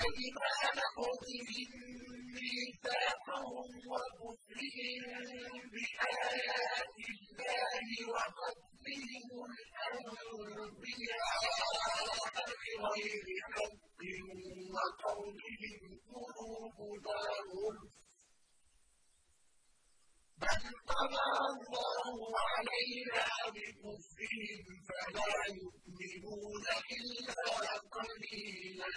فبما نقضهم ميثاقهم وكفرهم بآيات الله وقتلهم الأنبياء بغير حق وقولهم قلوبنا غلف بل طبع الله عليها بكفرهم فلا يؤمنون إلا قليلا